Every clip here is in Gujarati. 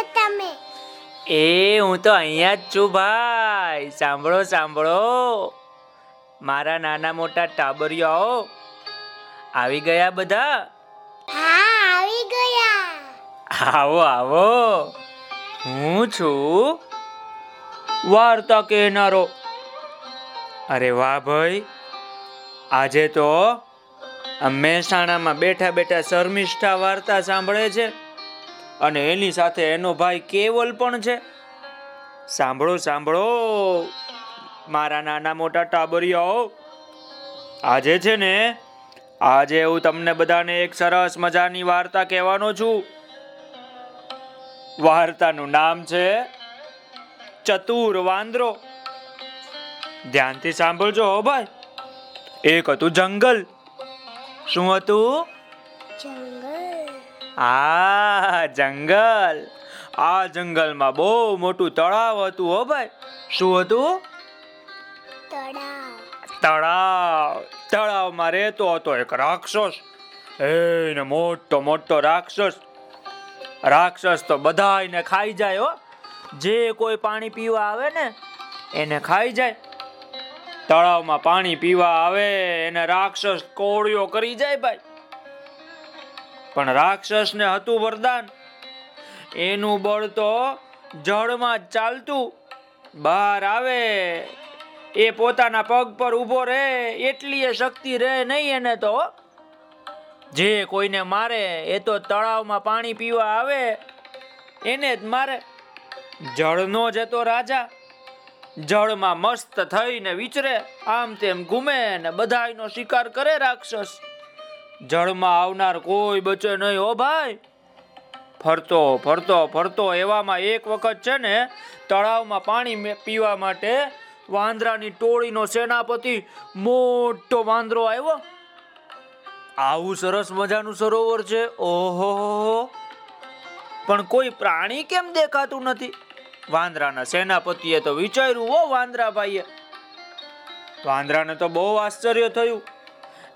છે તમે? એ હું તો અહીંયા જ છું ભાઈ. સાંભળો સાંભળો. મારા નાના મોટા ટાબરિયાઓ આવી. ગયા બધા? હા આવી ગયા. આવો આવો. હું છું? વાર્તા કહેનારો. અરે વાહ ભાઈ. આજે તો મહેસાણામાં બેઠા બેઠા શર્મિષ્ઠા વાર્તા સાંભળે છે. અને એની સાથે એનો ભાઈ કેવલ પણ છે. સાંભળો સાંભળો. મારા નાના મોટા ટાબરિયાઓ, આજે છે ને, આજે હું તમને બધાને એક સરસ મજાની વાર્તા કહેવાનો છું. વાર્તાનું નામ છે ચતુર વાંદરો. ધ્યાનથી સાંભળજો હો ભાઈ. એક હતું જંગલ. શું હતું? જંગલ. આ જંગલ. આ જંગલમાં બહુ મોટું તળાવ હતું હો ભાઈ. શું હતું? તળાવ. તળાવ તળાવમાં રહેતો હતો એક રાક્ષસ. એને મોટો મોટો રાક્ષસ. રાક્ષસ તો બધાને ખાઈ જાય હો. જે કોઈ પાણી પીવા આવે ને, એને ખાઈ જાય. તળાવમાં પાણી પીવા આવે, એને રાક્ષસ કોળિયો કરી જાય ભાઈ. પણ રાક્ષસને હતું વરદાન. એનું બળ તો જળમાં ચાલતું. બહાર આવે, એ પોતાના પગ પર ઊભો રહે, એટલી એ શક્તિ રહે નહીં એને તો. જે કોઈને મારે, એ તો તળાવમાં પાણી પીવા આવે, એને જ મારે. જળનો જતો રાજા. જળમાં મસ્ત થઈને વિચરે, આમ તેમ ઘૂમે ને બધાનો શિકાર કરે રાક્ષસ. જળમાં આવનાર કોઈ બચે નહીં. હો ભાઈ, ફરતો ફરતો ફરતો. એવામાં એક વખત છે ને, તળાવમાં પાણી પીવા માટે વાંદરાની ટોળીનો સેનાપતિ મોટો વાંદરો આવ્યો. આવું સરસ મજાનું સરોવર છે. ઓહો પણ કોઈ પ્રાણી કેમ દેખાતું નથી? વાંદરાના સેનાપતિએ તો વિચાર્યું હો વાંદરા ભાઈએ વાંદરાને તો બહુ આશ્ચર્ય થયું.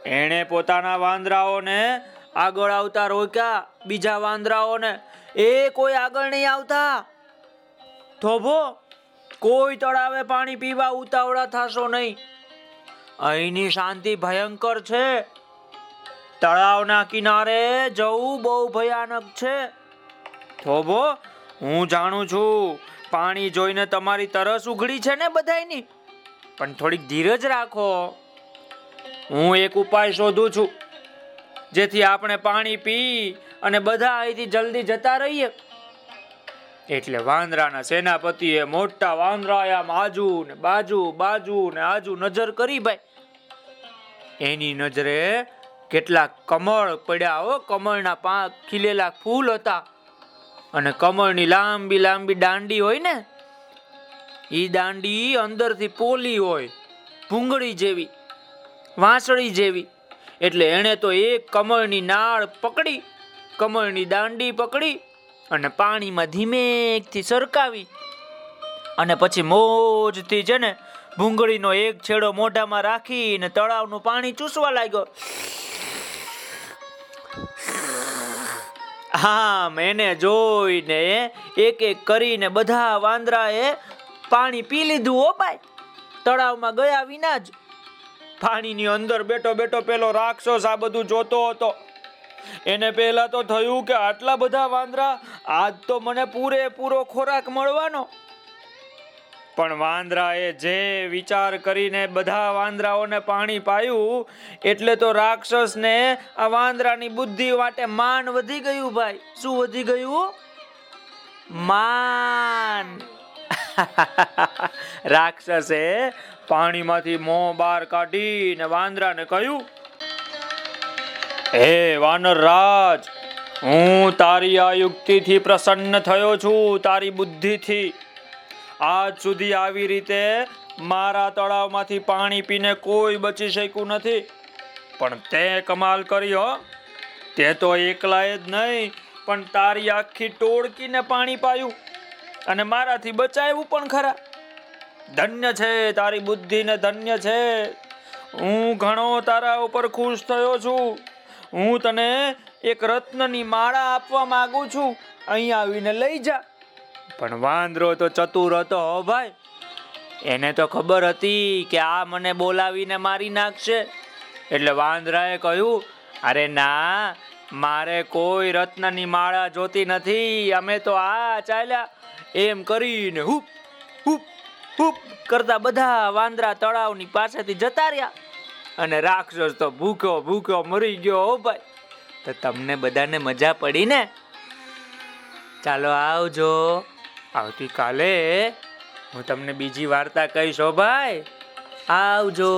એણે પોતાના વાંદરાઓને આગળ આવતા રોક્યા, બીજા વાંદરાઓને, એ કોઈ આગળ નહીં આવતા. થોભો કોઈ તળાવે પાણી પીવા ઉતાવળા થશો નહીં. અહીંની શાંતિ ભયંકર છે. તળાવના કિનારે જવું બહુ ભયાનક છે. થોભો હું જાણું છું, પાણી જોઈને તમારી તરસ ઉઘડી છે ને બધાયની. પણ થોડીક ધીરજ રાખો. હું એક ઉપાય શોધું છું, જેથી આપણે પાણી પી અને બધા અહીંથી જલ્દી જતા રહીએ. એટલે વાંદરાના સેનાપતિએ મોટા વાંદરા આજુ ને બાજુ બાજુ ને આજુ નજર કરી ભાઈ. એની નજરે કેટલાક કમળ પડ્યા હો, કમળના પાંખ ખીલેલા ફૂલ હતા. અને કમળની લાંબી લાંબી દાંડી હોય ને, ઈ દાંડી અંદરથી પોલી હોય, ભૂંગળી જેવી. વાંસળી જેવી. એટલે એણે તો એક કમળની નાળ પકડી, કમળની દાંડી પકડી અને પાણીમાં ધીમેકથી સરકાવી. અને પછી મોજથી છે ને ભૂંગળીનો એક છેડો મોઢામાં રાખીને તળાવનું પાણી ચૂસવા લાગ્યો. આમ એને જોઈને એક એક કરીને બધા વાંદરાએ પાણી પી લીધું ઓ ભાઈ. તળાવમાં ગયા વિના જ પાણીની અંદર બેઠો બેઠો પેલો રાક્ષસ આ બધું જોતો હતો. એને પહેલા તો થયું કે આટલા બધા વાંદરા આજ તો મને પૂરેપૂરો ખોરાક મળવાનો. પણ વાંદરાએ જે વિચાર કરીને બધા વાંદરાઓને પાણી પાયું, એટલે તો રાક્ષસને આ વાંદરાની બુદ્ધિ માટે માન વધી ગયું ભાઈ. શું વધી ગયું? માન. રાક્ષસે પાણીમાંથી મોં બહાર કાઢીને વાંદરાને કહ્યું, હે વાનર રાજ, હું તારી આ યુક્તિથી પ્રસન્ન થયો છું, તારી બુદ્ધિથી. આજ સુધી આવી રીતે મારા તળાવમાંથી પાણી પીને કોઈ બચી શક્યું નથી. પણ તે કમાલ કર્યો તે તો એકલાએ જ નહીં, પણ તારી આખી ટોળકીને પાણી પાયું. અને મારાથી બચાવ્યું પણ ખરા. ધન્ય છે તારી બુદ્ધિને ધન્ય છે. હું ઘણો તારા ઉપર ખુશ થયો છું. હું તને એક રત્નની માળા આપવા માંગુ છું. અહીંયા આવીને લઈ જા. પણ વાંદરો તો ચતુર હતો ભાઈ. એને તો ખબર હતી કે આ મને બોલાવીને મારી નાખશે. એટલે વાંદરાએ કહ્યું, અરે ના મારે કોઈ રત્નની માળા જોતી નથી. અમે તો આ ચાલ્યા. એમ કરીને હુપ હુપ હુપ કરતા બધા વાંદરા તળાવની પાસેથી જતા રહ્યા. અને રાક્ષસ તો ભૂખ્યો ભૂખ્યો મરી ગયો, હો ભાઈ. તો તમને બધાને મજા પડી ને? ચાલો આવજો. આવતીકાલે હું તમને બીજી વાર્તા કહીશ ભાઈ. આવજો.